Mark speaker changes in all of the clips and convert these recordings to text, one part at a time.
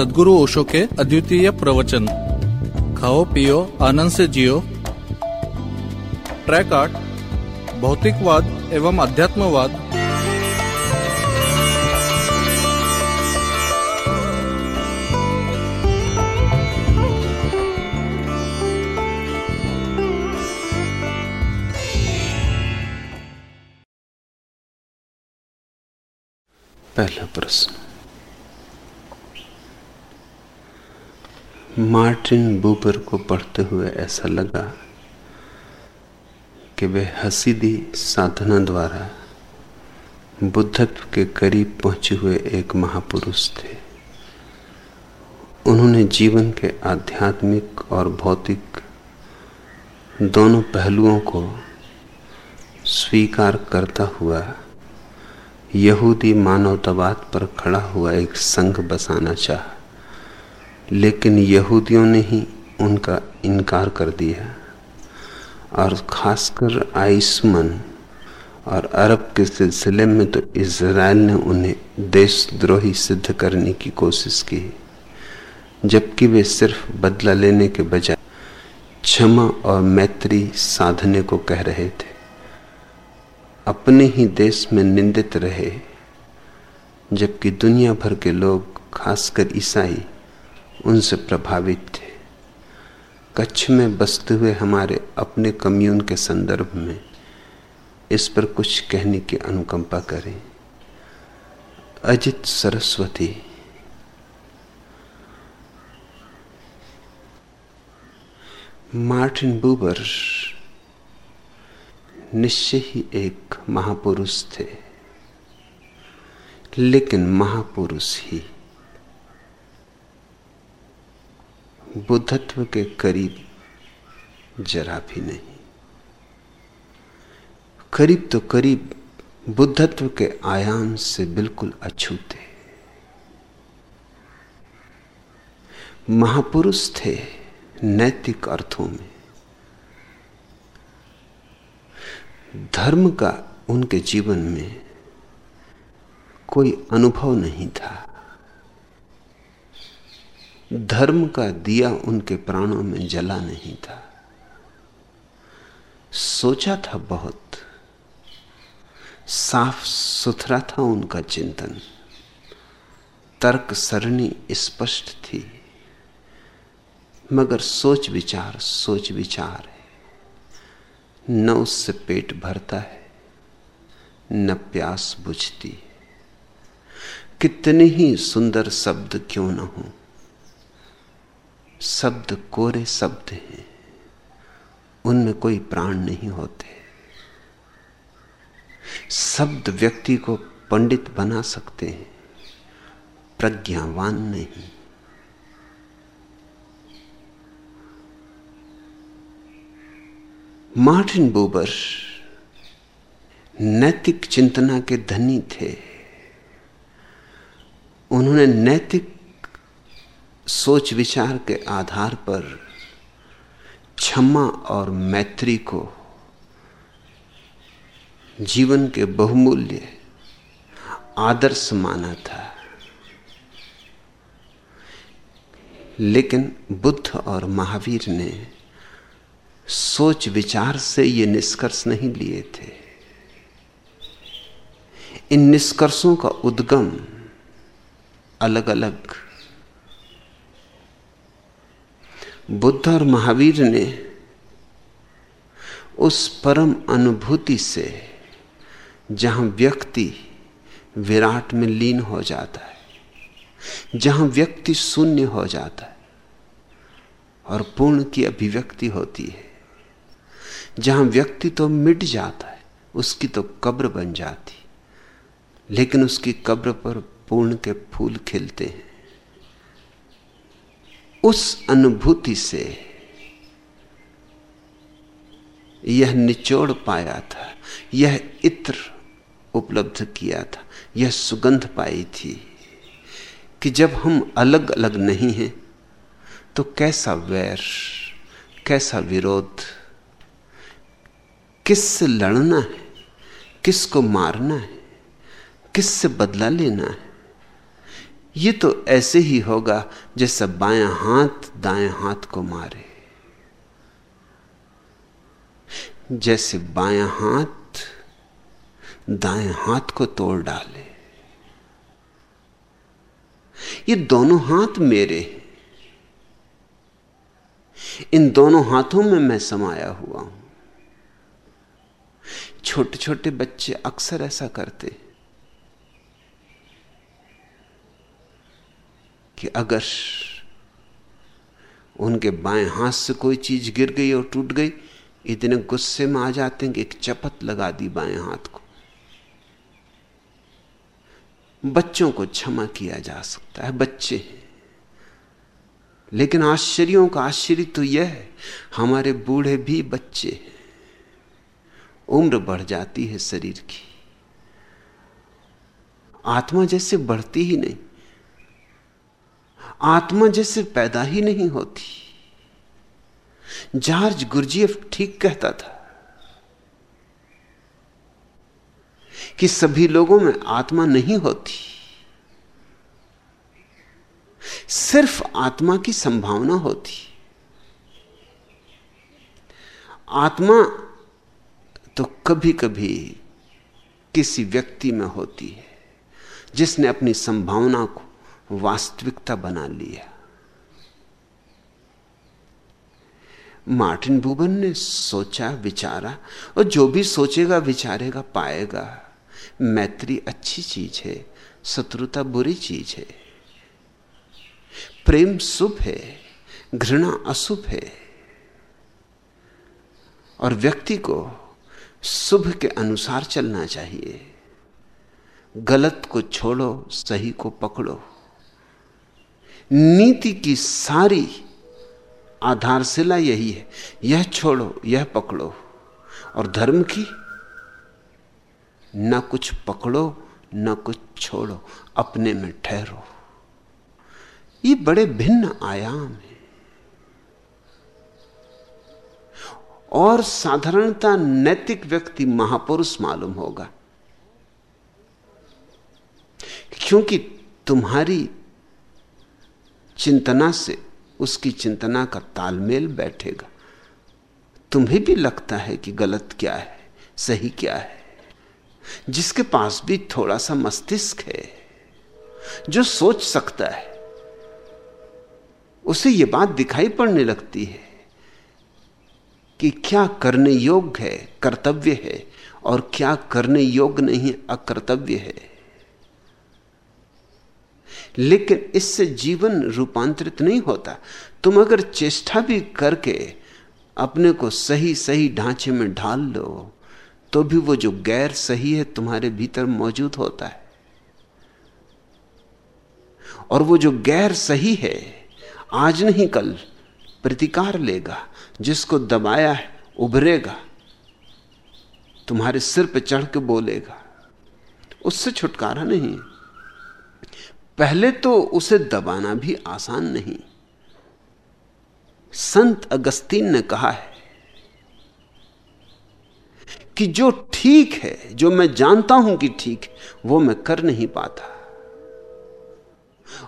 Speaker 1: सदगुरु ओशो के अद्वितीय प्रवचन। खाओ, पियो, आनंद से जियो। ट्रैक आर्ट, भौतिकवाद एवं अध्यात्मवाद।
Speaker 2: पहला प्रश्न। मार्टिन बूबर को पढ़ते हुए ऐसा लगा कि वे हसीदी साधना द्वारा बुद्धत्व के करीब पहुँचे हुए एक महापुरुष थे। उन्होंने जीवन के आध्यात्मिक और भौतिक दोनों पहलुओं को स्वीकार करता हुआ यहूदी मानवतावाद पर खड़ा हुआ एक संघ बसाना चाहा। लेकिन यहूदियों ने ही उनका इनकार कर दिया। और खासकर आइसमन और अरब के सिलसिले में तो इसराइल ने उन्हें देशद्रोही सिद्ध करने की कोशिश की, जबकि वे सिर्फ़ बदला लेने के बजाय क्षमा और मैत्री साधने को कह रहे थे। अपने ही देश में निंदित रहे, जबकि दुनिया भर के लोग, खासकर ईसाई उनसे प्रभावित थे। कच्छ में बसते हुए हमारे अपने कम्यून के संदर्भ में इस पर कुछ कहने की अनुकंपा करें। अजित सरस्वती। मार्टिन बूबर निश्चय ही एक महापुरुष थे, लेकिन महापुरुष ही। बुद्धत्व के करीब जरा भी नहीं। करीब तो करीब बुद्धत्व के आयाम से बिल्कुल अछूते। महापुरुष थे नैतिक अर्थों में। धर्म का उनके जीवन में कोई अनुभव नहीं था। धर्म का दिया उनके प्राणों में जला नहीं था। सोचा था बहुत। साफ़ सुथरा था उनका चिंतन। तर्क सरणी स्पष्ट थी। मगर सोच विचार सोच विचार है। न उससे पेट भरता है, न प्यास बुझती कितने ही सुंदर शब्द क्यों न हो। शब्द कोरे शब्द हैं। उनमें कोई प्राण नहीं होते। शब्द व्यक्ति को पंडित बना सकते हैं। प्रज्ञावान नहीं। मार्टिन बोबर नैतिक चिंतना के धनी थे। उन्होंने नैतिक सोच विचार के आधार पर क्षमा और मैत्री को जीवन के बहुमूल्य आदर्श माना था। लेकिन बुद्ध और महावीर ने सोच विचार से ये निष्कर्ष नहीं लिए थे। इन निष्कर्षों का उद्गम अलग अलग बुद्ध और महावीर ने उस परम अनुभूति से जहाँ व्यक्ति विराट में लीन हो जाता है, जहाँ व्यक्ति शून्य हो जाता है और पूर्ण की अभिव्यक्ति होती है, जहाँ व्यक्ति तो मिट जाता है, उसकी तो कब्र बन जाती, लेकिन उसकी कब्र पर पूर्ण के फूल खिलते हैं। उस अनुभूति से यह निचोड़ पाया था, यह इत्र उपलब्ध किया था, यह सुगंध पाई थी कि जब हम अलग अलग नहीं हैं तो कैसा वैर, कैसा विरोध, किससे लड़ना है, किसको मारना है, किससे बदला लेना है? ये तो ऐसे ही होगा जैसे बाया हाथ दाएँ हाथ को मारे। जैसे बाया हाथ दाएँ हाथ को तोड़ डाले। ये दोनों हाथ मेरे हैं। इन दोनों हाथों में मैं समाया हुआ हूँ। छोटे छोटे बच्चे अक्सर ऐसा करते कि अगर उनके बाएँ हाथ से कोई चीज़ गिर गई और टूट गई, इतने गुस्से में आ जाते हैं कि एक चपत लगा दी बाएँ हाथ को। बच्चों को क्षमा किया जा सकता है, बच्चे हैं। लेकिन आश्चर्यों का आश्चर्य तो यह है, हमारे बूढ़े भी बच्चे हैं। उम्र बढ़ जाती है शरीर की। आत्मा जैसे बढ़ती ही नहीं। आत्मा जैसे पैदा ही नहीं होती। जॉर्ज गुरजीएफ ठीक कहता था कि सभी लोगों में आत्मा नहीं होती। सिर्फ़ आत्मा की संभावना होती। आत्मा तो कभी कभी किसी व्यक्ति में होती है, जिसने अपनी संभावना को वास्तविकता बना लिया मार्टिन बुबन ने सोचा, विचारा, और जो भी सोचेगा, विचारेगा, पाएगा। मैत्री अच्छी चीज़ है, शत्रुता बुरी चीज़ है। प्रेम शुभ है, घृणा अशुभ है। और व्यक्ति को शुभ के अनुसार चलना चाहिए। गलत को छोड़ो, सही को पकड़ो। नीति की सारी आधारशिला यही है। यह छोड़ो, यह पकड़ो। और धर्म की? न कुछ पकड़ो, न कुछ छोड़ो, अपने में ठहरो। ये बड़े भिन्न आयाम हैं। और साधारणता नैतिक व्यक्ति महापुरुष मालूम होगा। क्योंकि तुम्हारी चिंतना से उसकी चिंतना का तालमेल बैठेगा। तुम्हें भी लगता है कि गलत क्या है, सही क्या है? जिसके पास भी थोड़ा सा मस्तिष्क है, जो सोच सकता है, उसे यह बात दिखाई पड़ने लगती है कि क्या करने योग्य है, कर्तव्य है, और क्या करने योग्य नहीं, अकर्तव्य है। लेकिन इससे जीवन रूपांतरित नहीं होता। तुम अगर चेष्टा भी करके अपने को सही सही ढांचे में ढाल लो तो भी वो जो गैर सही है तुम्हारे भीतर मौजूद होता है। और वो जो गैर सही है, आज नहीं कल प्रतिकार लेगा, जिसको दबाया है, उभरेगा, तुम्हारे सिर पर चढ़ के बोलेगा। उससे छुटकारा नहीं। पहले तो उसे दबाना भी आसान नहीं। संत अगस्तीन ने कहा है कि जो ठीक है, जो मैं जानता हूँ कि ठीक है, वो मैं कर नहीं पाता।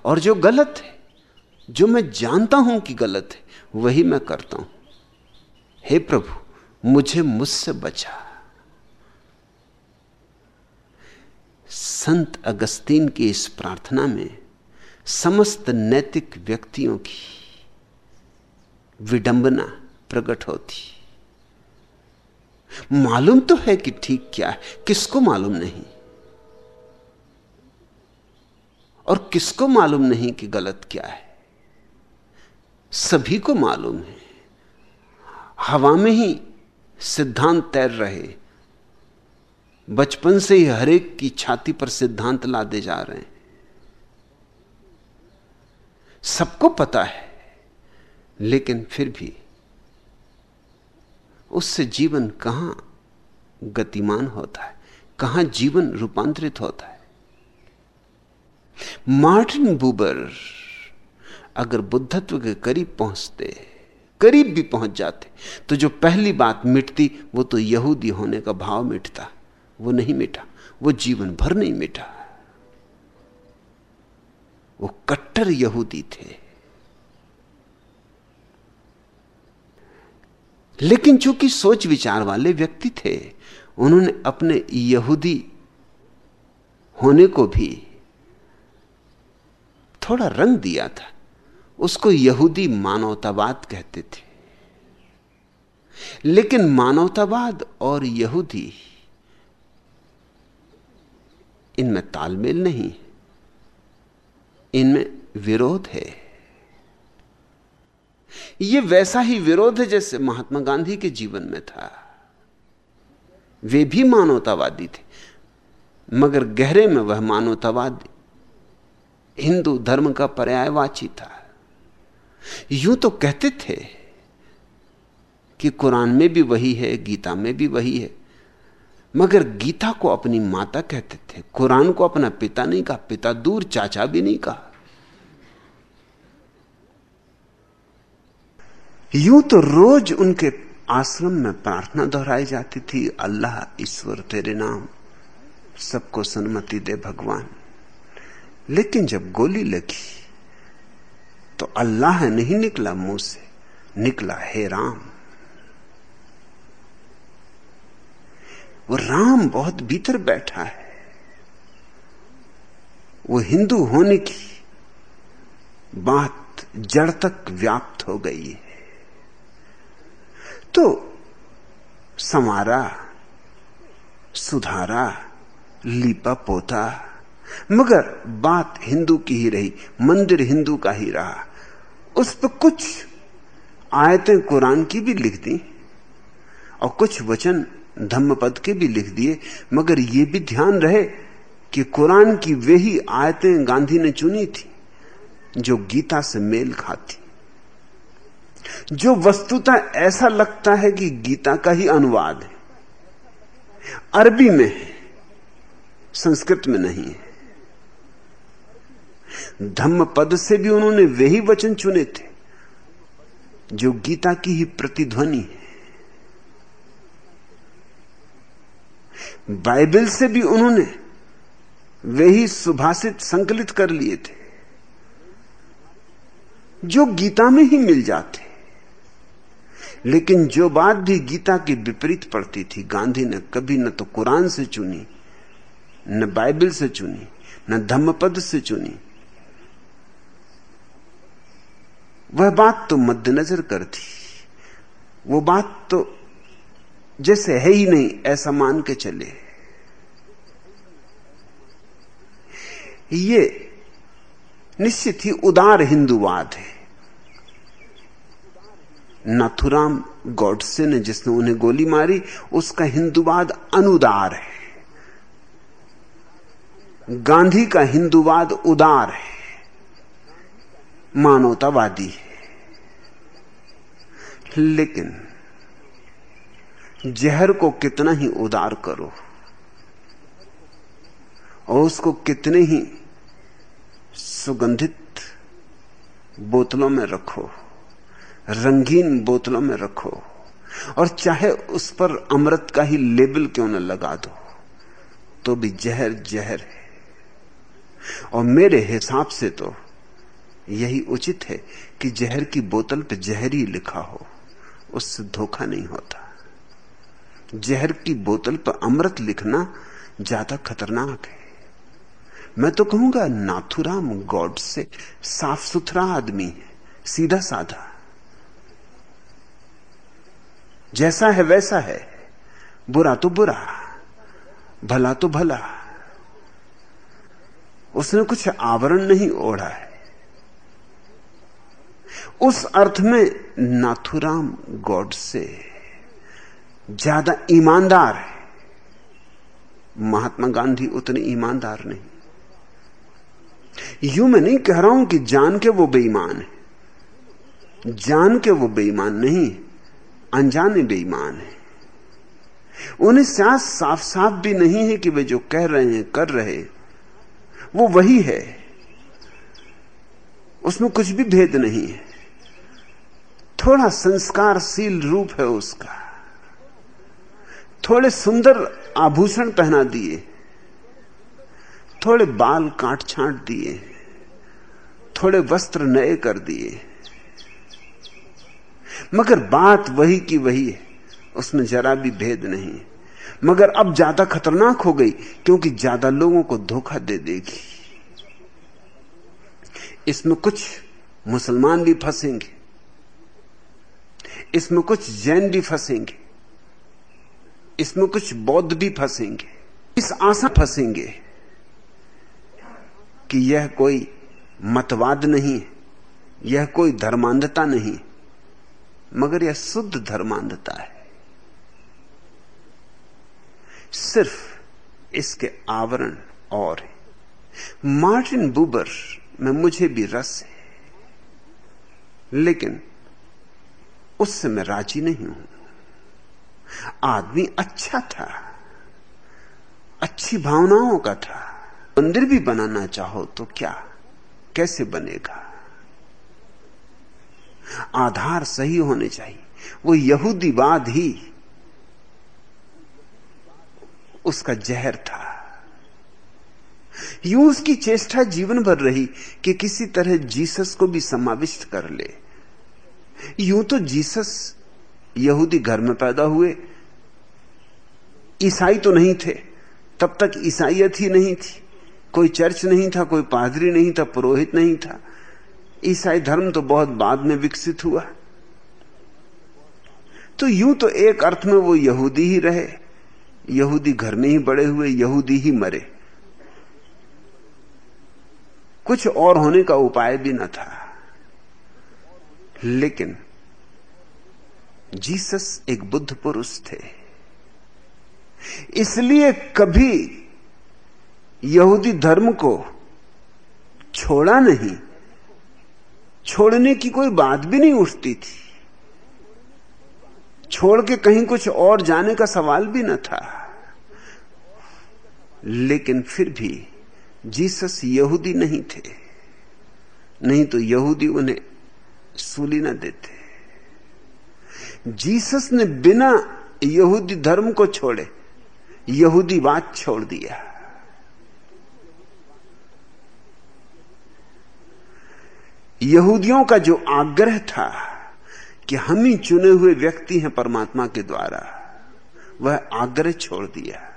Speaker 2: और जो गलत है, जो मैं जानता हूँ कि गलत है, वही मैं करता हूँ। हे प्रभु, मुझे मुझसे बचा। संत अगस्तीन की इस प्रार्थना में समस्त नैतिक व्यक्तियों की विडंबना प्रकट होती। मालूम तो है कि ठीक क्या है, किसको मालूम नहीं। और किसको मालूम नहीं कि गलत क्या है। सभी को मालूम है। हवा में ही सिद्धांत तैर रहे। बचपन से ही हरेक की छाती पर सिद्धांत लादे जा रहे हैं। सबको पता है, लेकिन फिर भी उससे जीवन कहाँ गतिमान होता है, कहाँ जीवन रूपांतरित होता है। मार्टिन बुबर अगर बुद्धत्व के करीब पहुँचते, करीब भी पहुँच जाते तो जो पहली बात मिटती, वो तो यहूदी होने का भाव मिटता। वो नहीं मिटा, वो जीवन भर नहीं मिटा। वो कट्टर यहूदी थे। लेकिन चूँकि सोच विचार वाले व्यक्ति थे, उन्होंने अपने यहूदी होने को भी थोड़ा रंग दिया था। उसको यहूदी मानवतावाद कहते थे। लेकिन मानवतावाद और यहूदी इनमें तालमेल नहीं, इनमें विरोध है। यह वैसा ही विरोध है जैसे महात्मा गांधी के जीवन में था। वे भी मानवतावादी थे, मगर गहरे में वह मानवतावाद, हिंदू धर्म का पर्यायवाची था। यूँ तो कहते थे कि कुरान में भी वही है, गीता में भी वही है मगर गीता को अपनी माता कहते थे, कुरान को अपना पिता नहीं कहा, पिता दूर, चाचा भी नहीं कहा। यूँ तो रोज उनके आश्रम में प्रार्थना दोहराई जाती थी, अल्लाह ईश्वर तेरे नाम, सबको सन्मति दे भगवान। लेकिन जब गोली लगी तो अल्लाह नहीं निकला मुँह से, निकला हे राम। वो राम बहुत भीतर बैठा है। वो हिंदू होने की बात जड़ तक व्याप्त हो गई है। तो समारा सुधारा, लीपा पोता, मगर बात हिंदू की ही रही, मंदिर हिंदू का ही रहा। उस पर कुछ आयतें कुरान की भी लिख दी और कुछ वचन धम्मपद के भी लिख दिए, मगर यह भी ध्यान रहे कि कुरान की वे ही आयतें गांधी ने चुनी थी, जो गीता से मेल खाती। जो वस्तुता ऐसा लगता है कि गीता का ही अनुवाद है। अरबी में है, संस्कृत में नहीं है। धम्म पद से भी उन्होंने वे ही वचन चुने थे, जो गीता की ही प्रतिध्वनि है। बाइबल से भी उन्होंने वे ही सुभाषित संकलित कर लिए थे, जो गीता में ही मिल जाते। लेकिन जो बात भी गीता की विपरीत पड़ती थी, गांधी ने कभी न तो कुरान से चुनी, न बाइबल से चुनी, न धम्मपद से चुनी। वह बात तो मद्देनजर कर थी, वो बात तो जैसे है ही नहीं, ऐसा मान के चले। ये निश्चित ही उदार हिंदुवाद है। नाथुराम गॉडसे ने जिसने उन्हें गोली मारी, उसका हिंदुवाद अनुदार है। गांधी का हिंदुवाद उदार है। मानवतावादी है। लेकिन जहर को कितना ही उदार करो और उसको कितने ही सुगंधित बोतलों में रखो, रंगीन बोतलों में रखो और चाहे उस पर अमृत का ही लेबल क्यों न लगा दो तो भी जहर जहर है। और मेरे हिसाब से तो यही उचित है कि जहर की बोतल पे जहर लिखा हो, उससे धोखा नहीं होता। जहर की बोतल पर अमृत लिखना ज़्यादा खतरनाक है। मैं तो कहूँगा, नाथुराम गॉड से साफ़ सुथरा आदमी है, सीधा साधा। जैसा है वैसा है, बुरा तो बुरा, भला तो भला। उसने कुछ आवरण नहीं ओढ़ा है। उस अर्थ में नाथुराम गॉड से ज़्यादा ईमानदार है। महात्मा गांधी उतने ईमानदार नहीं। यूँ मैं नहीं कह रहा हूँ कि जान के वो बेईमान है। जान के वो बेईमान नहीं, अनजाने बेईमान है। उन्हें साफ़ साफ़ साफ़ भी नहीं है कि वे जो कह रहे हैं, कर रहे वो वही है। उसमें कुछ भी भेद नहीं है। थोड़ा संस्कारशील रूप है उसका। थोड़े सुंदर आभूषण पहना दिए, थोड़े बाल काट छांट दिए, थोड़े वस्त्र नए कर दिए। मगर बात वही की वही है, उसमें जरा भी भेद नहीं। मगर अब ज़्यादा खतरनाक हो गई, क्योंकि ज़्यादा लोगों को धोखा दे देगी। इसमें कुछ मुसलमान भी फंसेंगे, इसमें कुछ जैन भी फंसेंगे। इसमें कुछ बौद्ध भी फंसेंगे, इस आशा फंसेंगे कि यह कोई मतवाद नहीं है, यह कोई धर्मांधता नहीं, मगर यह शुद्ध धर्मांधता है। सिर्फ़ इसके आवरण और है। मार्टिन बुबर में मुझे भी रस है, लेकिन उससे मैं राज़ी नहीं हूँ। आदमी अच्छा था, अच्छी भावनाओं का था। मंदिर भी बनाना चाहो तो क्या? कैसे बनेगा? आधार सही होने चाहिए। वो यहूदीवाद ही उसका जहर था। यूँ उसकी चेष्टा जीवन भर रही कि किसी तरह जीसस को भी समाविष्ट कर ले। यूँ तो जीसस यहूदी घर में पैदा हुए। ईसाई तो नहीं थे। तब तक ईसाइयत ही नहीं थी। कोई चर्च नहीं था, कोई पादरी नहीं था, पुरोहित नहीं था। ईसाई धर्म तो बहुत बाद में विकसित हुआ। तो यूँ तो एक अर्थ में वो यहूदी ही रहे। यहूदी घर में ही बड़े हुए, यहूदी ही मरे। कुछ और होने का उपाय भी न था। लेकिन जीसस एक बुद्ध पुरुष थे। इसलिए कभी यहूदी धर्म को छोड़ा नहीं। छोड़ने की कोई बात भी नहीं उठती थी। छोड़ के कहीं कुछ और जाने का सवाल भी न था। लेकिन फिर भी जीसस यहूदी नहीं थे। नहीं तो यहूदी उन्हें सूली न देते। जीसस ने बिना यहूदी धर्म को छोड़े, यहूदी बात छोड़ दिया। यहूदियों का जो आग्रह था कि हम ही चुने हुए व्यक्ति हैं परमात्मा के द्वारा, वह आग्रह छोड़ दिया।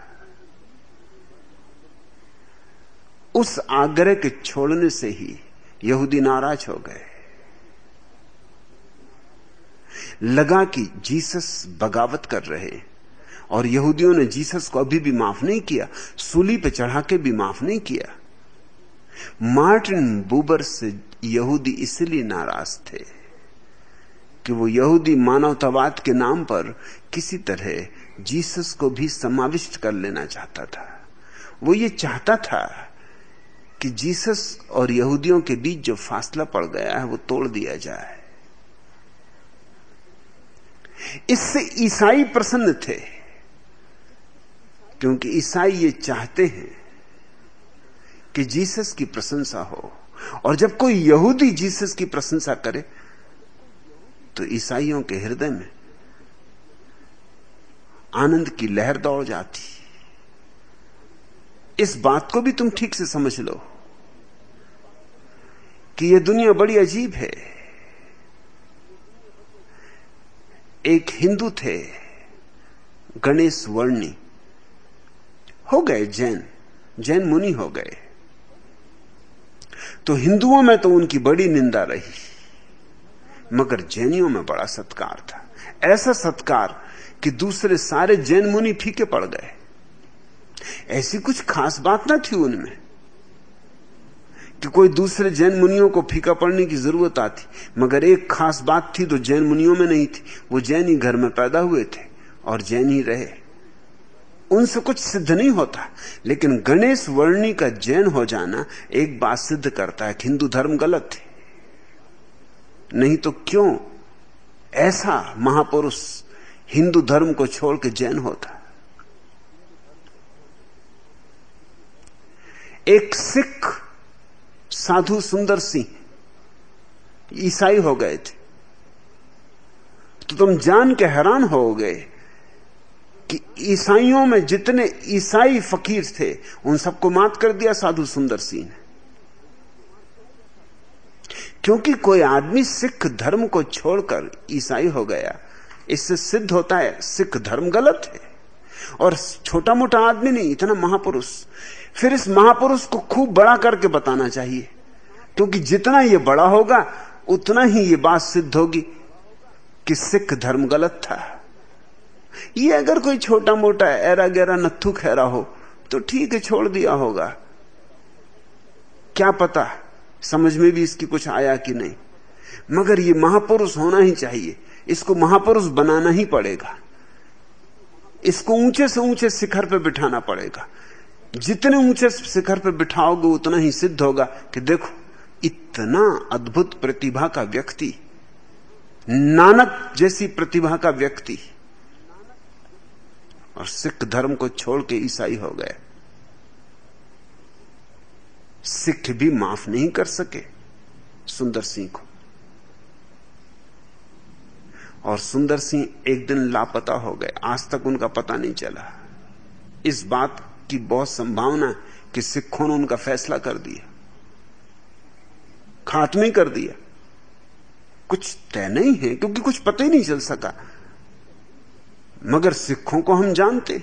Speaker 2: उस आग्रह के छोड़ने से ही यहूदी नाराज़ हो गए। लगा कि जीसस बगावत कर रहे और यहूदियों ने जीसस को अभी भी माफ़ नहीं किया, सूली पे चढ़ा के भी माफ़ नहीं किया। मार्टिन बूबर से यहूदी इसलिए नाराज़ थे कि वो यहूदी मानवतावाद के नाम पर किसी तरह जीसस को भी समाविष्ट कर लेना चाहता था। वो ये चाहता था कि जीसस और यहूदियों के बीच जो फासला पड़ गया है, वो तोड़ दिया जाए। इससे ईसाई प्रसन्न थे। क्योंकि ईसाई ये चाहते हैं कि जीसस की प्रशंसा हो। और जब कोई यहूदी जीसस की प्रशंसा करे तो ईसाइयों के हृदय में आनंद की लहर दौड़ जाती। इस बात को भी तुम ठीक से समझ लो कि यह दुनिया बड़ी अजीब है। एक हिंदू थे, गणेश वर्णी। हो गए जैन जैन मुनि हो गए। तो हिंदुओं में तो उनकी बड़ी निंदा रही, मगर जैनियों में बड़ा सत्कार था। ऐसा सत्कार कि दूसरे सारे जैन मुनि फीके पड़ गए। ऐसी कुछ खास बात ना थी उनमें। कि कोई दूसरे जैन मुनियों को फीका पड़ने की ज़रूरत आती। मगर एक खास बात थी तो जैन मुनियों में नहीं थी, वो जैन ही घर में पैदा हुए थे और जैन ही रहे। उनसे कुछ सिद्ध नहीं होता, लेकिन गणेश वर्णी का जैन हो जाना एक बात सिद्ध करता है कि हिंदू धर्म गलत है। नहीं तो क्यों ऐसा महापुरुष हिंदू धर्म को छोड़ के जैन होता? एक सिख साधु सुंदर सिंह ईसाई हो गए थे। तो तुम जान के हैरान हो गए कि ईसाइयों में जितने ईसाई फकीर थे, उन सबको मात कर दिया साधु सुंदर सिंह ने। क्योंकि कोई आदमी सिख धर्म को छोड़कर ईसाई हो गया, इससे सिद्ध होता है सिख धर्म गलत है। और छोटा मोटा आदमी नहीं, इतना महापुरुष। फिर इस महापुरुष को खूब बड़ा करके बताना चाहिए। क्योंकि जितना ये बड़ा होगा, उतना ही ये बात सिद्ध होगी कि सिख धर्म गलत था। ये अगर कोई छोटा मोटा एरा गहरा नत्थु खैरा हो तो ठीक है, छोड़ दिया होगा। क्या पता? समझ में भी इसकी कुछ आया कि नहीं। मगर ये महापुरुष होना ही चाहिए। इसको महापुरुष बनाना ही पड़ेगा। इसको ऊँचे से ऊँचे शिखर पर बिठाना पड़ेगा। जितने ऊँचे शिखर पर बिठाओगे, उतना ही सिद्ध होगा कि देखो, इतना अद्भुत प्रतिभा का व्यक्ति, नानक जैसी प्रतिभा का व्यक्ति, और सिख धर्म को छोड़ के ईसाई हो गए। सिख भी माफ़ नहीं कर सके, सुंदर सिंह को। और सुंदर सिंह एक दिन लापता हो गए, आज तक उनका पता नहीं चला। इस बात की बहुत संभावना कि सिखों ने उनका फैसला कर दिया। खात्मे कर दिया। कुछ तय नहीं है, क्योंकि कुछ पता ही नहीं चल सका। मगर सिखों को हम जानते।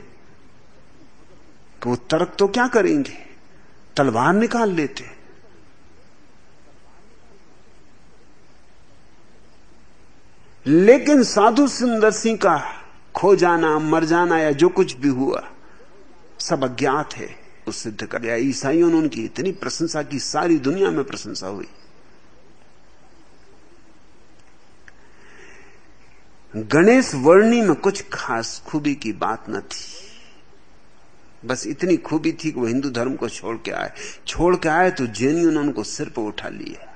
Speaker 2: कि वो तर्क तो क्या करेंगे? तलवार निकाल लेते। लेकिन साधु सुंदर सिंह का खो जाना, मर जाना या जो कुछ भी हुआ सब अज्ञात है। उस सिद्ध कर गया ईसाइयों ने उनकी इतनी प्रशंसा की, सारी दुनिया में प्रशंसा हुई। गणेश वर्णी में कुछ खास खूबी की बात न थी। बस इतनी खूबी थी कि वो हिंदू धर्म को छोड़ के आए। छोड़ के आए तो जैनियों ने उनको सिर पर उठा लिया।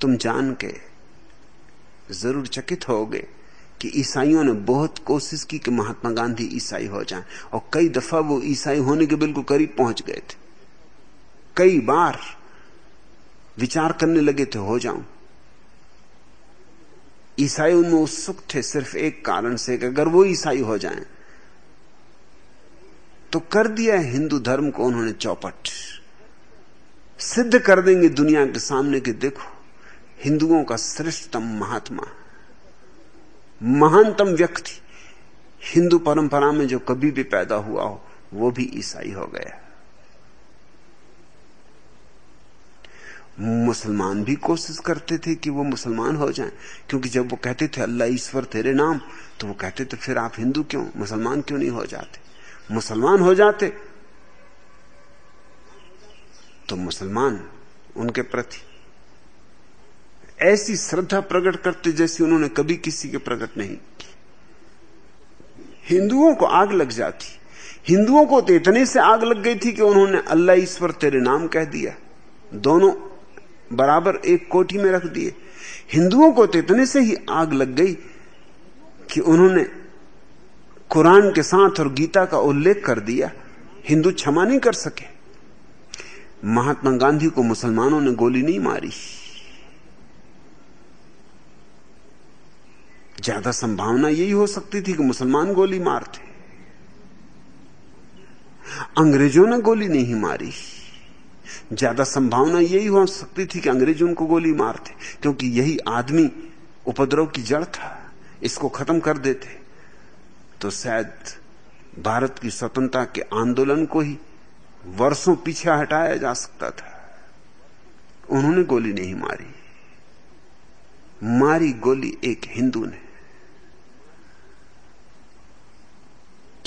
Speaker 2: तुम जान के ज़रूर चकित होगे कि ईसाइयों ने बहुत कोशिश की कि महात्मा गांधी ईसाई हो जाएँ, और कई दफ़ा वो ईसाई होने के बिल्कुल करीब पहुँच गए थे। कई बार विचार करने लगे थे, हो जाऊँ। ईसाई उनमें उत्सुक थे, सिर्फ़ एक कारण से कि अगर वो ईसाई हो जाएँ तो कर दिया हिंदू धर्म को उन्होंने चौपट। सिद्ध कर देंगे दुनिया के सामने कि देखो, हिंदुओं का श्रेष्ठतम महात्मा महानतम व्यक्ति, हिंदू परंपरा में जो कभी भी पैदा हुआ हो, वो भी ईसाई हो गया। मुसलमान भी कोशिश करते थे कि वो मुसलमान हो जाएँ, क्योंकि जब वो कहते थे, अल्लाह ईश्वर तेरे नाम तो वो कहते थे, फिर आप हिंदू क्यों, मुसलमान क्यों नहीं हो जाते? मुसलमान हो जाते तो मुसलमान उनके प्रति ऐसी श्रद्धा प्रकट करते जैसी उन्होंने कभी किसी के प्रकट नहीं की। हिंदुओं को आग लग जाती। हिंदुओं को तो इतने से आग लग गई थी कि उन्होंने अल्लाह ईश्वर तेरे नाम कह दिया। दोनों बराबर एक कोठी में रख दिए। हिंदुओं को तो इतने से ही आग लग गई कि उन्होंने कुरान के साथ और गीता का उल्लेख कर दिया। हिंदू क्षमा नहीं कर सके। महात्मा गांधी को मुसलमानों ने गोली नहीं मारी। ज़्यादा संभावना यही हो सकती थी कि मुसलमान गोली मारते। अंग्रेज़ों ने गोली नहीं मारी। ज़्यादा संभावना यही हो सकती थी कि अंग्रेज़ उनको गोली मारते, क्योंकि यही आदमी उपद्रव की जड़ था, इसको खत्म कर देते। तो शायद भारत की स्वतंत्रता के आंदोलन को ही वर्षों पीछे हटाया जा सकता था। उन्होंने गोली नहीं मारी। मारी गोली एक हिंदू ने।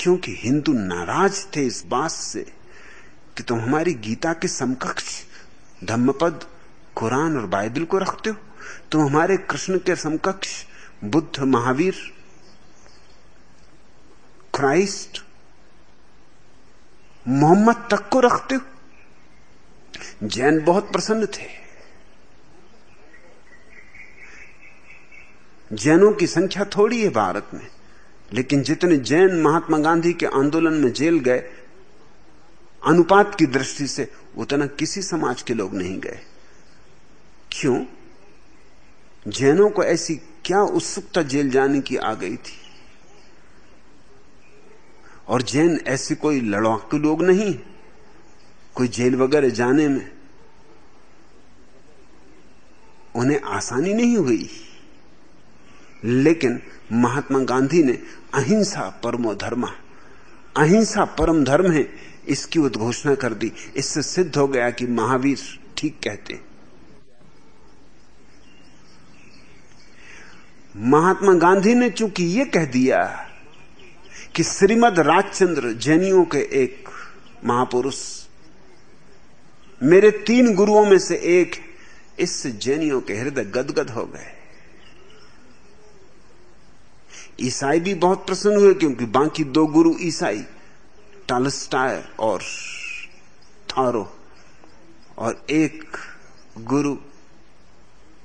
Speaker 2: क्योंकि हिंदू नाराज़ थे इस बात से कि तुम हमारी गीता के समकक्ष धम्मपद, कुरान और बाइबल को रखते हो। तुम हमारे कृष्ण के समकक्ष बुद्ध, महावीर, क्राइस्ट, मोहम्मद तक को रखते हो। जैन बहुत प्रसन्न थे। जैनों की संख्या थोड़ी है भारत में। लेकिन जितने जैन महात्मा गांधी के आंदोलन में जेल गए, अनुपात की दृष्टि से उतना किसी समाज के लोग नहीं गए। क्यों? जैनों को ऐसी क्या उत्सुकता जेल जाने की आ गई थी? और जैन ऐसे कोई लड़ाकू लोग नहीं, कोई जेल वगैरह जाने में उन्हें आसानी नहीं हुई। लेकिन महात्मा गांधी ने अहिंसा परमो धर्म। अहिंसा परम धर्म है, इसकी उद्घोषणा कर दी। इससे सिद्ध हो गया कि महावीर ठीक कहते महात्मा गांधी ने चूँकि यह कह दिया कि श्रीमद राजचंद्र जैनियों के एक महापुरुष, मेरे तीन गुरुओं में से एक इससे जैनियों के हृदय गदगद हो गए। ईसाई भी बहुत प्रसन्न हुए क्योंकि बाकी दो गुरु ईसाई, टालस्टाय और थारो, और एक गुरु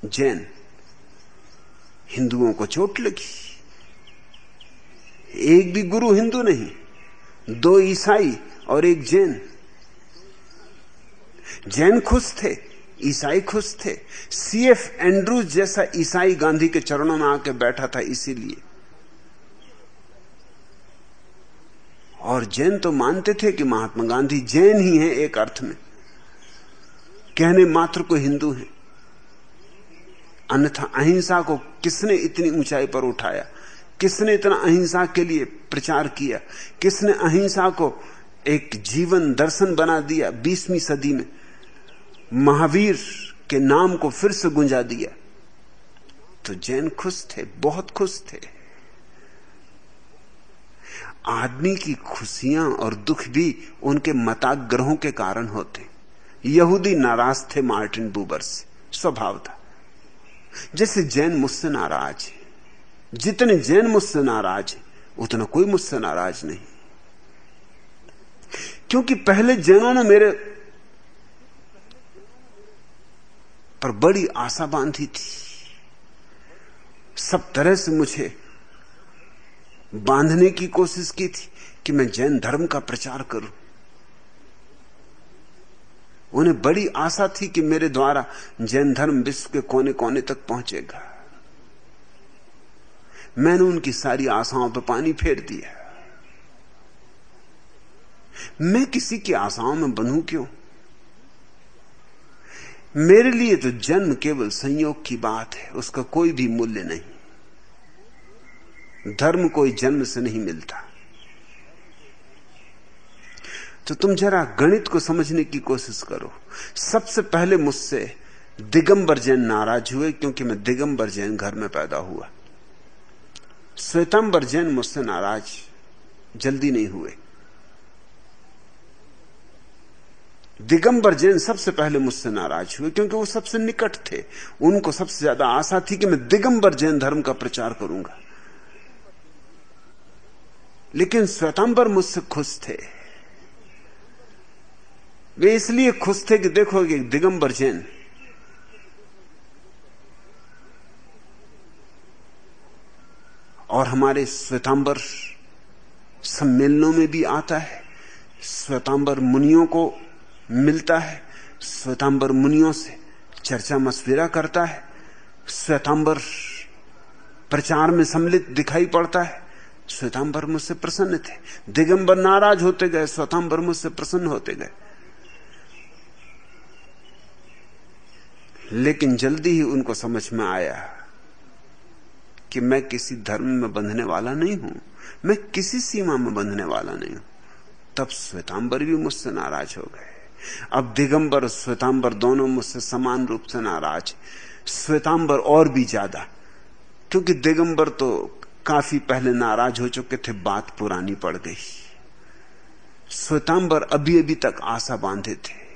Speaker 2: जैन हिंदुओं को चोट लगी। एक भी गुरु हिंदू नहीं, दो ईसाई और एक जैन। जैन खुश थे, ईसाई खुश थे। सीएफ एंड्रूज जैसा ईसाई गांधी के चरणों में आके बैठा था, इसीलिए और जैन तो मानते थे कि महात्मा गांधी जैन ही हैं एक अर्थ में। कहने मात्र को हिंदू हैं। अन्यथा अहिंसा को किसने इतनी ऊंचाई पर उठाया? किसने इतना अहिंसा के लिए प्रचार किया? किसने अहिंसा को एक जीवन दर्शन बना दिया बीसवीं सदी में? महावीर के नाम को फिर से गुंजा दिया। तो जैन खुश थे, बहुत खुश थे। आदमी की खुशियाँ और दुख भी उनके मताग्रहों के कारण होते। यहूदी नाराज़ थे मार्टिन बूबर से, स्वभाव था। जैसे जैन मुझसे नाराज़ है, जितने जैन मुझसे नाराज़ है, उतना कोई मुझसे नाराज़ नहीं। क्योंकि पहले जैनों ने मेरे पर बड़ी आशा बांधी थी। सब तरह से मुझे बांधने की कोशिश की थी कि मैं जैन धर्म का प्रचार करूँ। उन्हें बड़ी आशा थी कि मेरे द्वारा जैन धर्म विश्व के कोने कोने तक पहुंचेगा। मैंने उनकी सारी आशाओं पर पानी फेर दिया। मैं किसी की आशाओं में बनू क्यों? मेरे लिए तो जन्म केवल संयोग की बात है, उसका कोई भी मूल्य नहीं। धर्म कोई जन्म से नहीं मिलता। तो तुम जरा गणित को समझने की कोशिश करो। सबसे पहले मुझसे दिगंबर जैन नाराज़ हुए, क्योंकि मैं दिगंबर जैन घर में पैदा हुआ। श्वेतांबर जैन मुझसे नाराज़ जल्दी नहीं हुए। दिगंबर जैन सबसे पहले मुझसे नाराज़ हुए, क्योंकि वो सबसे निकट थे। उनको सबसे ज़्यादा आशा थी कि मैं दिगंबर जैन धर्म का प्रचार करूँगा। लेकिन स्वतंबर मुझसे खुश थे। वे इसलिए खुश थे कि देखो कि दिगंबर जैन। और हमारे श्वेतांबर सम्मेलनों में भी आता है। श्वेतांबर मुनियों को मिलता है। श्वेतांबर मुनियों से चर्चा मशविरा करता है। श्वेतांबर प्रचार में सम्मिलित दिखाई पड़ता है। श्वेतांबर मुझसे प्रसन्न थे। दिगंबर नाराज़ होते गए, श्वेतांबर मुझसे प्रसन्न होते गए। लेकिन जल्दी ही उनको समझ में आया कि मैं किसी धर्म में बंधने वाला नहीं हूँ। मैं किसी सीमा में बंधने वाला नहीं हूँ। तब श्वेतांबर भी मुझसे नाराज़ हो गए। अब दिगंबर श्वेतांबर दोनों मुझसे समान रूप से नाराज़। श्वेतांबर और भी ज़्यादा, क्योंकि दिगंबर तो काफ़ी पहले नाराज़ हो चुके थे, बात पुरानी पड़ गई। श्वेतांबर अभी अभी तक आशा बांधे थे।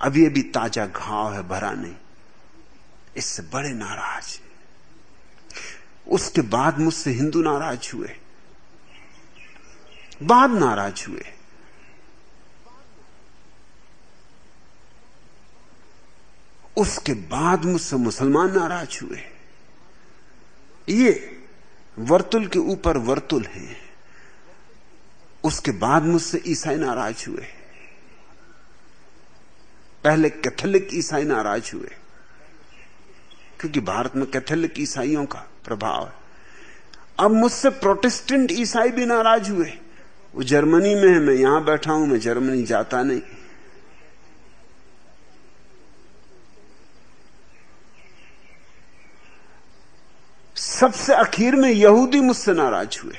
Speaker 2: अभी अभी ताज़ा घाव है, भरा नहीं। इससे बड़े नाराज़ उसके बाद मुझसे हिंदू नाराज़ हुए। बाद नाराज़ हुए। उसके बाद मुझसे मुसलमान नाराज़ हुए। ये वर्तुल के ऊपर वर्तुल है। उसके बाद मुझसे ईसाई नाराज़ हुए। पहले कैथोलिक ईसाई नाराज़ हुए। क्योंकि भारत में कैथोलिक ईसाइयों का प्रभाव है। अब मुझसे प्रोटेस्टेंट ईसाई भी नाराज़ हुए। वो जर्मनी में है, मैं यहाँ बैठा हूँ, मैं जर्मनी जाता नहीं। सबसे आखिर में यहूदी मुझसे नाराज़ हुए,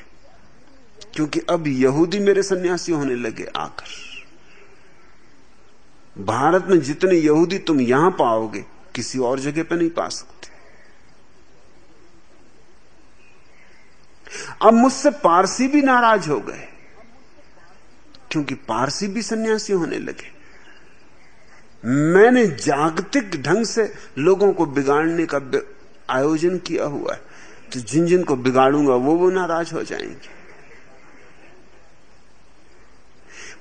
Speaker 2: क्योंकि अब यहूदी मेरे सन्यासी होने लगे आकर। भारत में जितने यहूदी तुम यहाँ पाओगे, किसी और जगह पे नहीं पा सकते। अब मुझसे पारसी भी नाराज़ हो गए, क्योंकि पारसी भी सन्यासी होने लगे। मैंने जागतिक ढंग से लोगों को बिगाड़ने का आयोजन किया हुआ है। तो जिन जिन को बिगाड़ूँगा, वो वो नाराज़ हो जाएँगे।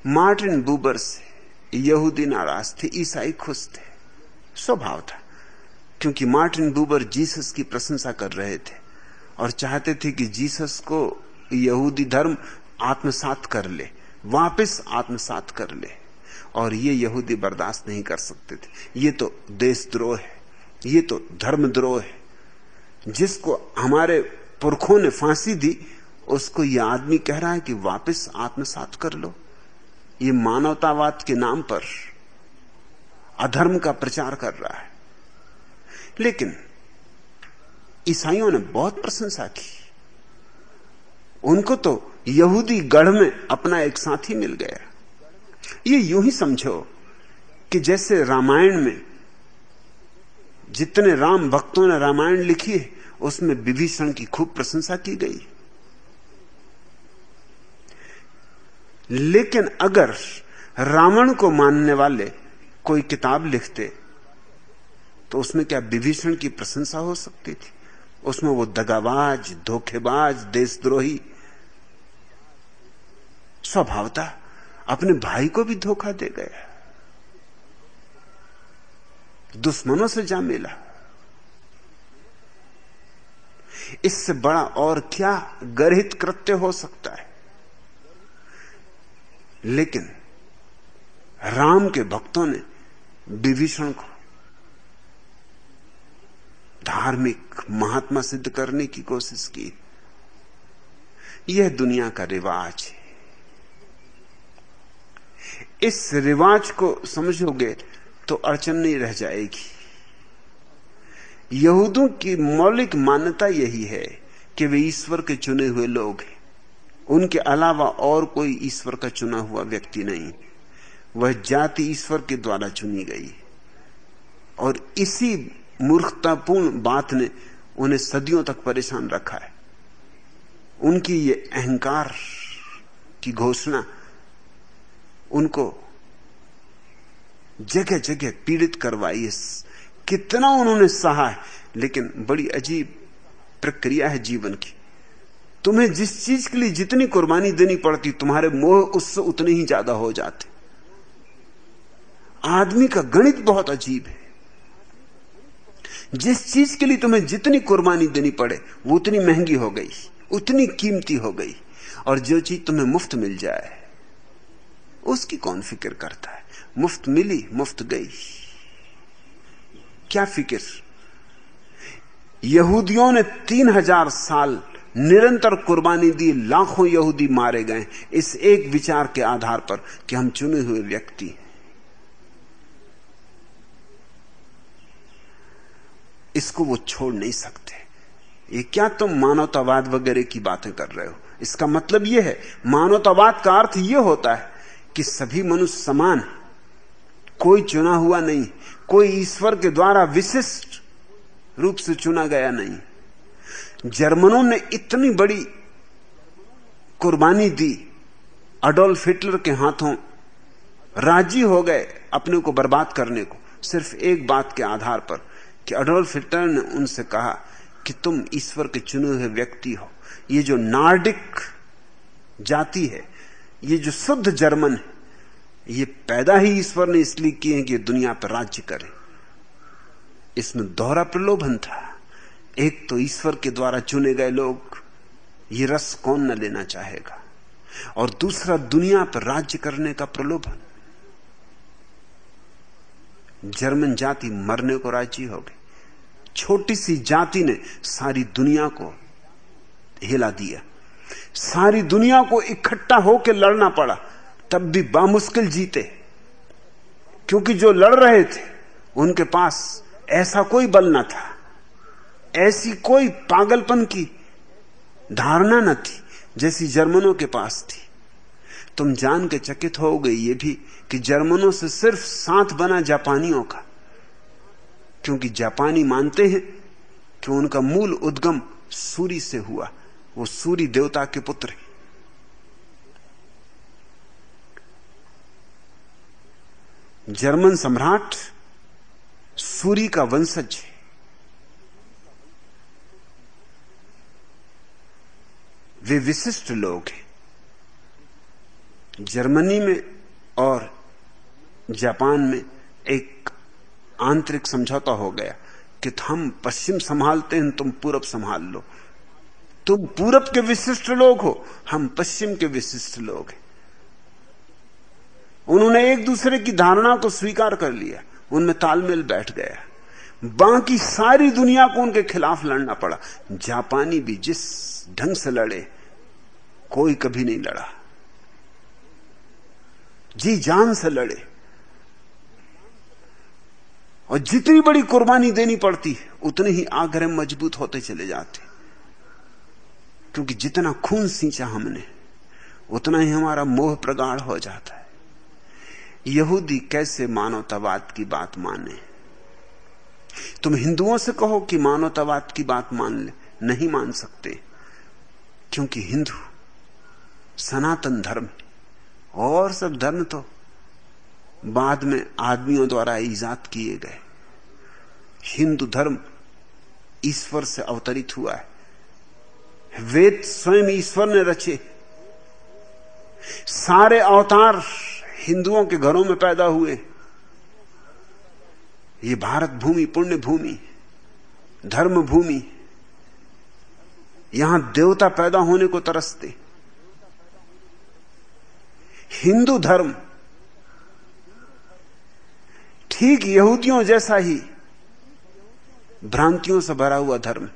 Speaker 2: मार्टिन बुबर से यहूदी नाराज़ थे, ईसाई खुश थे। स्वभाव था, क्योंकि मार्टिन बुबर जीसस की प्रशंसा कर रहे थे और चाहते थे कि जीसस को यहूदी धर्म आत्मसात कर ले, वापस आत्मसात कर ले। और ये यहूदी बर्दाश्त नहीं कर सकते थे। ये तो देशद्रोह है, ये तो धर्मद्रोह है। जिसको हमारे पुरखों ने फांसी दी, उसको ये आदमी कह रहा है कि वापस आत्मसात कर लो। ये मानवतावाद के नाम पर अधर्म का प्रचार कर रहा है। लेकिन ईसाइयों ने बहुत प्रशंसा की। उनको तो यहूदी गढ़ में अपना एक साथी मिल गया। ये यूँ ही समझो कि जैसे रामायण में जितने राम भक्तों ने रामायण लिखी है, उसमें विभीषण की खूब प्रशंसा की गई। लेकिन अगर रावण को मानने वाले कोई किताब लिखते तो उसमें क्या विभीषण की प्रशंसा हो सकती थी? उसमें वो दगाबाज, धोखेबाज, देशद्रोही, स्वभावता अपने भाई को भी धोखा दे गया। दुश्मनों से जा मिला। इससे बड़ा और क्या गर्हित कृत्य हो सकता है? लेकिन राम के भक्तों ने विभीषण को धार्मिक महात्मा सिद्ध करने की कोशिश की। यह दुनिया का रिवाज है। इस रिवाज को समझोगे तो अड़चन नहीं रह जाएगी। यहूदों की मौलिक मान्यता यही है कि वे ईश्वर के चुने हुए लोग हैं। उनके अलावा और कोई ईश्वर का चुना हुआ व्यक्ति नहीं। वह जाति ईश्वर के द्वारा चुनी गई। और इसी मूर्खतापूर्ण बात ने उन्हें सदियों तक परेशान रखा है। उनकी ये अहंकार की घोषणा उनको जगह जगह पीड़ित करवाई है। कितना उन्होंने सहा है, लेकिन बड़ी अजीब प्रक्रिया है जीवन की। तुम्हें जिस चीज़ के लिए जितनी कुर्बानी देनी पड़ती, तुम्हारे मोह उससे उतने ही ज़्यादा हो जाते। आदमी का गणित बहुत अजीब है। जिस चीज़ के लिए तुम्हें जितनी कुर्बानी देनी पड़े, वो उतनी महँगी हो गई, उतनी कीमती हो गई, और जो चीज़ तुम्हें मुफ़्त मिल जाए, उसकी कौन फ़िक्र करता है? मुफ़्त मिली, मुफ़्त गई। क्या फ़िक्र? यहूदियों ने तीन हज़ार साल निरंतर कुर्बानी दी, लाखों यहूदी मारे गए। इस एक विचार के आधार पर कि हम चुने हुए व्यक्ति हैं। इसको वो छोड़ नहीं सकते। ये क्या तुम तो मानवतावाद वगैरह की बातें कर रहे हो? इसका मतलब यह है, मानवतावाद का अर्थ यह होता है कि सभी मनुष्य समान कोई चुना हुआ नहीं। कोई ईश्वर के द्वारा विशिष्ट रूप से चुना गया नहीं। जर्मनों ने इतनी बड़ी कुर्बानी दी। अडोल्फ हिटलर के हाथों राज़ी हो गए अपने को बर्बाद करने को। सिर्फ़ एक बात के आधार पर कि अडोल्फ हिटलर ने उनसे कहा कि तुम ईश्वर के चुने हुए व्यक्ति हो। ये जो नार्डिक जाति है, ये जो शुद्ध जर्मन है ये पैदा ही ईश्वर ने इसलिए किए हैं कि दुनिया पर राज्य करे। इसमें दोहरा प्रलोभन था। एक तो ईश्वर के द्वारा चुने गए लोग, ये रस कौन न लेना चाहेगा? और दूसरा, दुनिया पर राज्य करने का प्रलोभन। जर्मन जाति मरने को राज़ी हो गई। छोटी सी जाति ने सारी दुनिया को हिला दिया। सारी दुनिया को इकट्ठा होकर लड़ना पड़ा। तब भी बामुश्किल जीते। क्योंकि जो लड़ रहे थे, उनके पास ऐसा कोई बल ना था। ऐसी कोई पागलपन की धारणा न थी जैसी जर्मनों के पास थी। तुम जान के चकित हो गई ये भी कि जर्मनों से सिर्फ़ साथ बना जापानियों का। क्योंकि जापानी मानते हैं कि उनका मूल उद्गम सूर्य से हुआ, वो सूर्य देवता के पुत्र है। जर्मन सम्राट सूर्य का वंशज है। वे विशिष्ट लोग हैं। जर्मनी में और जापान में एक आंतरिक समझौता हो गया कि हम पश्चिम संभालते हैं, तुम पूरब संभाल लो। तुम पूरब के विशिष्ट लोग हो, हम पश्चिम के विशिष्ट लोग हैं। उन्होंने एक दूसरे की धारणा को स्वीकार कर लिया। उनमें तालमेल बैठ गया। बाकी सारी दुनिया को उनके खिलाफ लड़ना पड़ा। जापानी भी जिस ढंग से लड़े, कोई कभी नहीं लड़ा। जी जान से लड़े। और जितनी बड़ी कुर्बानी देनी पड़ती, उतने ही आग्रह मज़बूत होते चले जाते। क्योंकि जितना खून सींचा हमने, उतना ही हमारा मोह प्रगाढ़ हो जाता है। यहूदी कैसे मानवतावाद की बात माने? तुम हिंदुओं से कहो कि मानवतावाद की बात मान ले, नहीं मान सकते। क्योंकि हिंदू सनातन धर्म और सब धर्म तो बाद में आदमियों द्वारा ईजाद किए गए। हिंदू धर्म ईश्वर से अवतरित हुआ है। वेद स्वयं ईश्वर ने रचे। सारे अवतार हिंदुओं के घरों में पैदा हुए। ये भारत भूमि, पुण्य भूमि, धर्म भूमि, यहाँ देवता पैदा होने को तरसते। हिंदू धर्म, ठीक यहूदियों जैसा ही भ्रांतियों से भरा हुआ धर्म।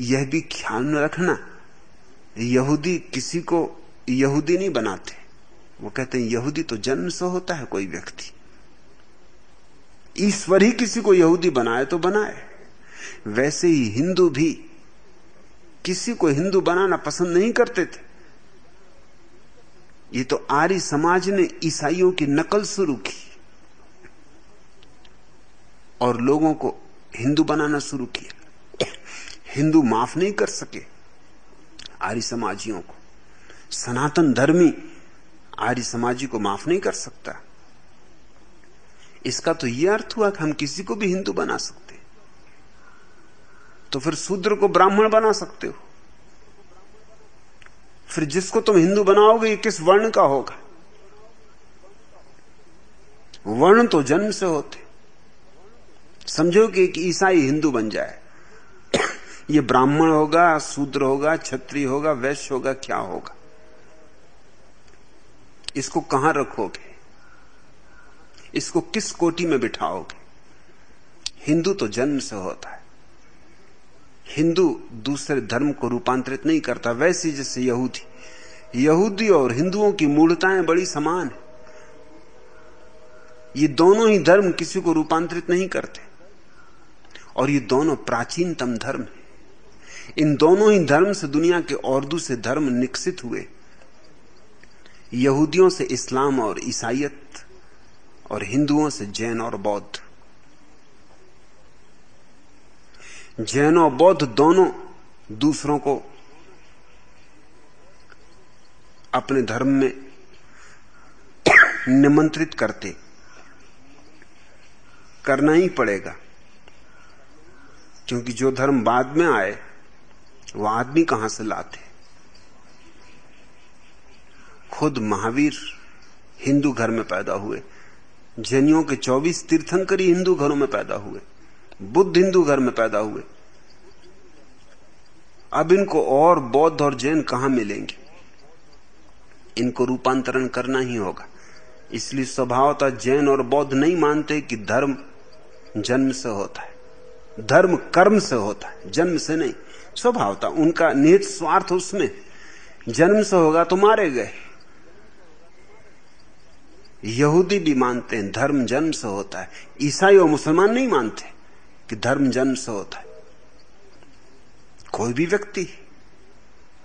Speaker 2: यह भी ख्याल में रखना, यहूदी किसी को यहूदी नहीं बनाते। वो कहते हैं, यहूदी तो जन्म से होता है, कोई व्यक्ति। ईश्वर ही किसी को यहूदी बनाए तो बनाए। वैसे ही हिंदू भी किसी को हिंदू बनाना पसंद नहीं करते थे। ये तो आर्य समाज ने ईसाइयों की नकल शुरू की और लोगों को हिंदू बनाना शुरू किया। हिंदू माफ़ नहीं कर सके आर्य समाजियों को। सनातन धर्मी आर्य समाजी को माफ़ नहीं कर सकता। इसका तो यह अर्थ हुआ कि हम किसी को भी हिंदू बना सकते। तो फिर शूद्र को ब्राह्मण बना सकते हो। फिर जिसको तुम हिंदू बनाओगे किस वर्ण का होगा? वर्ण तो जन्म से होते। समझो कि एक ईसाई हिंदू बन जाए। ये ब्राह्मण होगा, शूद्र होगा छत्री होगा, वैश्य होगा, क्या होगा? इसको कहाँ रखोगे? इसको किस कोटि में बिठाओगे? हिंदू तो जन्म से होता है। हिंदू दूसरे धर्म को रूपांतरित नहीं करता, वैसे जैसे यहूदी। यहूदी और हिंदुओं की मूलताएँ बड़ी समान है। ये दोनों ही धर्म किसी को रूपांतरित नहीं करते। और ये दोनों प्राचीनतम धर्म है। इन दोनों ही धर्म से दुनिया के और दूसरे धर्म निकसित हुए। यहूदियों से इस्लाम और ईसाइत और हिंदुओं से जैन और बौद्ध। जैन और बौद्ध दोनों दूसरों को अपने धर्म में निमंत्रित करते। करना ही पड़ेगा, क्योंकि जो धर्म बाद में आए, वो आदमी कहाँ से लाते? खुद महावीर हिंदू घर में पैदा हुए। जैनियों के 24 तीर्थंकरी हिंदू घरों में पैदा हुए। बुद्ध हिंदू घर में पैदा हुए। अब इनको और बौद्ध और जैन कहाँ मिलेंगे? इनको रूपांतरण करना ही होगा। इसलिए स्वभावता जैन और बौद्ध नहीं मानते कि धर्म जन्म से होता है। धर्म कर्म से होता है, जन्म से नहीं। स्वभावता उनका निहित स्वार्थ उसमें। जन्म से होगा तो मारे गए। यहूदी भी मानते हैं, धर्म जन्म से होता है। ईसाई और मुसलमान नहीं मानते कि धर्म जन्म से होता है। कोई भी व्यक्ति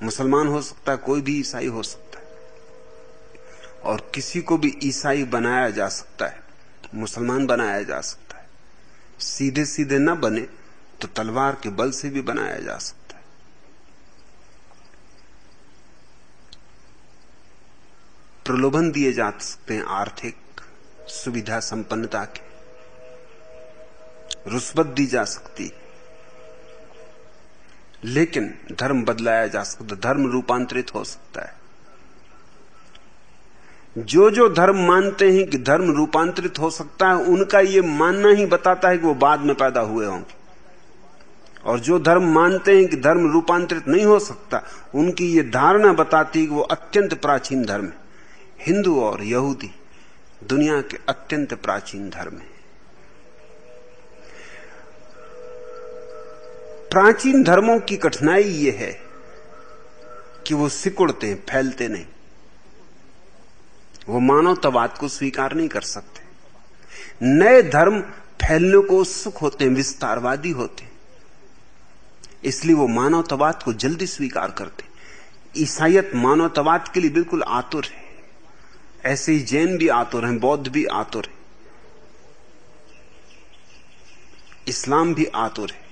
Speaker 2: मुसलमान हो सकता है, कोई भी ईसाई हो सकता है। और किसी को भी ईसाई बनाया जा सकता है, मुसलमान बनाया जा सकता है। सीधे सीधे न बने तो तलवार के बल से भी बनाया जा सकता है प्रलोभन दिए जा सकते हैं आर्थिक सुविधा संपन्नता के। रुस्बत दी जा सकती लेकिन धर्म बदलाया जा सकता धर्म रूपांतरित हो सकता है। जो जो धर्म मानते हैं कि धर्म रूपांतरित हो सकता है, उनका यह मानना ही बताता है कि वो बाद में पैदा हुए होंगे। और जो धर्म मानते हैं कि धर्म रूपांतरित नहीं हो सकता, उनकी ये धारणा बताती है कि वो अत्यंत प्राचीन धर्म है। हिंदू और यहूदी दुनिया के अत्यंत प्राचीन धर्म है। प्राचीन धर्मों की कठिनाई यह है कि वो सिकुड़ते हैं, फैलते नहीं। वो मानवतावाद को स्वीकार नहीं कर सकते। नए धर्म फैलने को उत्सुक होते हैं, विस्तारवादी होते हैं। इसलिए वो मानवतावाद को जल्दी स्वीकार करते ईसाइत मानवतावाद के लिए बिल्कुल आतुर है। ऐसे ही जैन भी आतुर हैं, बौद्ध भी आतुर है। इस्लाम भी आतुर है।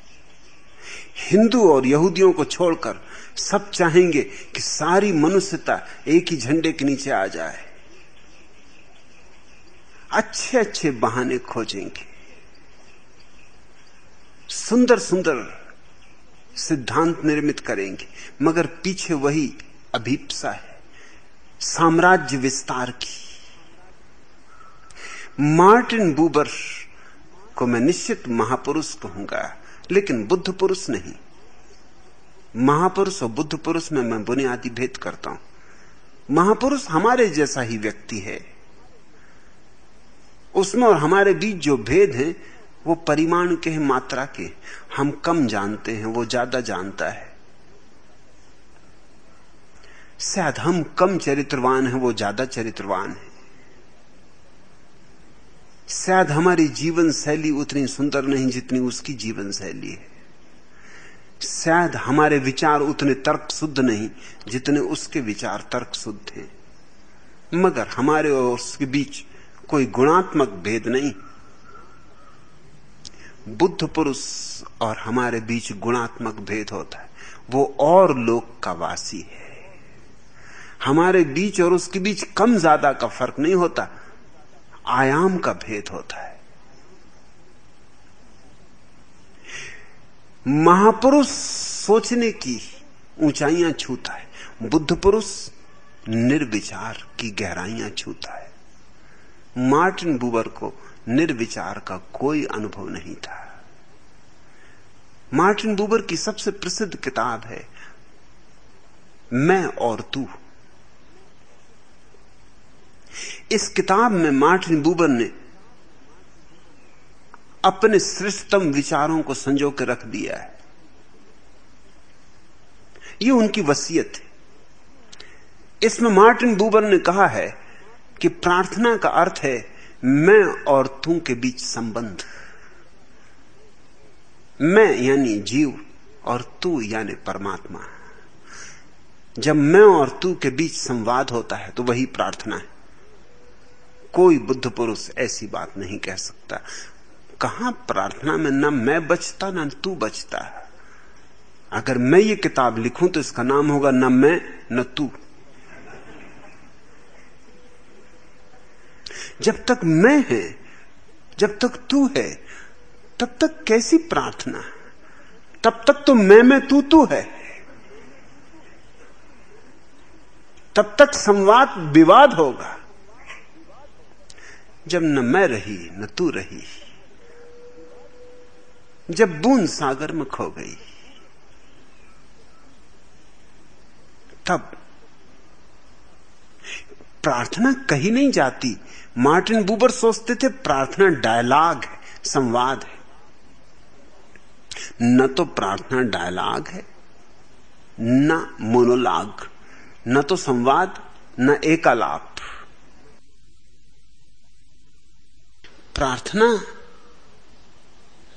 Speaker 2: हिंदू और यहूदियों को छोड़कर सब चाहेंगे कि सारी मनुष्यता एक ही झंडे के नीचे आ जाए। अच्छे अच्छे बहाने खोजेंगे। सुंदर सुंदर सिद्धांत निर्मित करेंगे, मगर पीछे वही अभीपसा है। साम्राज्य विस्तार की। मार्टिन बूबर को मैं निश्चित महापुरुष कहूँगा, लेकिन बुद्ध पुरुष नहीं। महापुरुष और बुद्ध पुरुष में मैं बुनियादी भेद करता हूँ। महापुरुष हमारे जैसा ही व्यक्ति है। उसमें और हमारे बीच जो भेद है, वो परिमाण के मात्रा के हम कम जानते हैं, वो ज़्यादा जानता है। शायद हम कम चरित्रवान हैं, वो ज़्यादा चरित्रवान है। शायद हमारी जीवन शैली उतनी सुंदर नहीं जितनी उसकी जीवन शैली है। शायद हमारे विचार उतने तर्क शुद्ध नहीं जितने उसके विचार तर्क शुद्ध हैं। मगर हमारे और उसके बीच कोई गुणात्मक भेद नहीं। बुद्ध पुरुष और हमारे बीच गुणात्मक भेद होता है। वो और लोक का वासी है। हमारे बीच और उसके बीच कम ज़्यादा का फ़र्क नहीं होता। आयाम का भेद होता है। महापुरुष सोचने की ऊंचाइयाँ छूता है। बुद्ध पुरुष निर्विचार की गहराइयाँ छूता है। मार्टिन बुबर को निर्विचार का कोई अनुभव नहीं था। मार्टिन बुबर की सबसे प्रसिद्ध किताब है, मैं और तू। इस किताब में मार्टिन बुबर ने अपने श्रेष्ठतम विचारों को संजो के रख दिया है। यह उनकी वसीयत है। इसमें मार्टिन बुबर ने कहा है कि प्रार्थना का अर्थ है, मैं और तू के बीच संबंध। मैं यानी जीव और तू यानी परमात्मा। जब मैं और तू के बीच संवाद होता है तो वही प्रार्थना है। कोई बुद्ध पुरुष ऐसी बात नहीं कह सकता। कहा प्रार्थना में न मैं बचता, न तू बचता? अगर मैं ये किताब लिखूं तो इसका नाम होगा न मैं, न तू। जब तक मैं है, जब तक तू है, तब तक कैसी प्रार्थना? तब तक तो मैं मैं, तू तू है। तब तक संवाद विवाद होगा। जब न मैं रही, न तू रही। जब बूंद सागर में खो गई, तब प्रार्थना कही नहीं जाती। मार्टिन बुबर सोचते थे, प्रार्थना डायलॉग है, संवाद है। न तो प्रार्थना डायलॉग है, न मोनोलॉग, न तो संवाद, न एकालाप। प्रार्थना,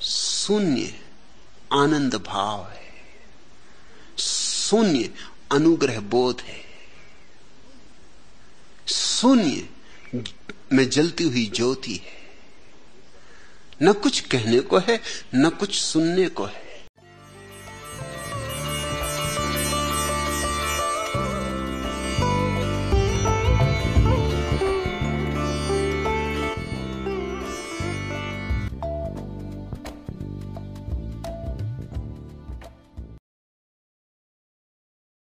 Speaker 2: शून्य आनंद भाव है, शून्य अनुग्रह बोध है, शून्य में जलती हुई ज्योति है। न कुछ कहने को है, न कुछ सुनने को है।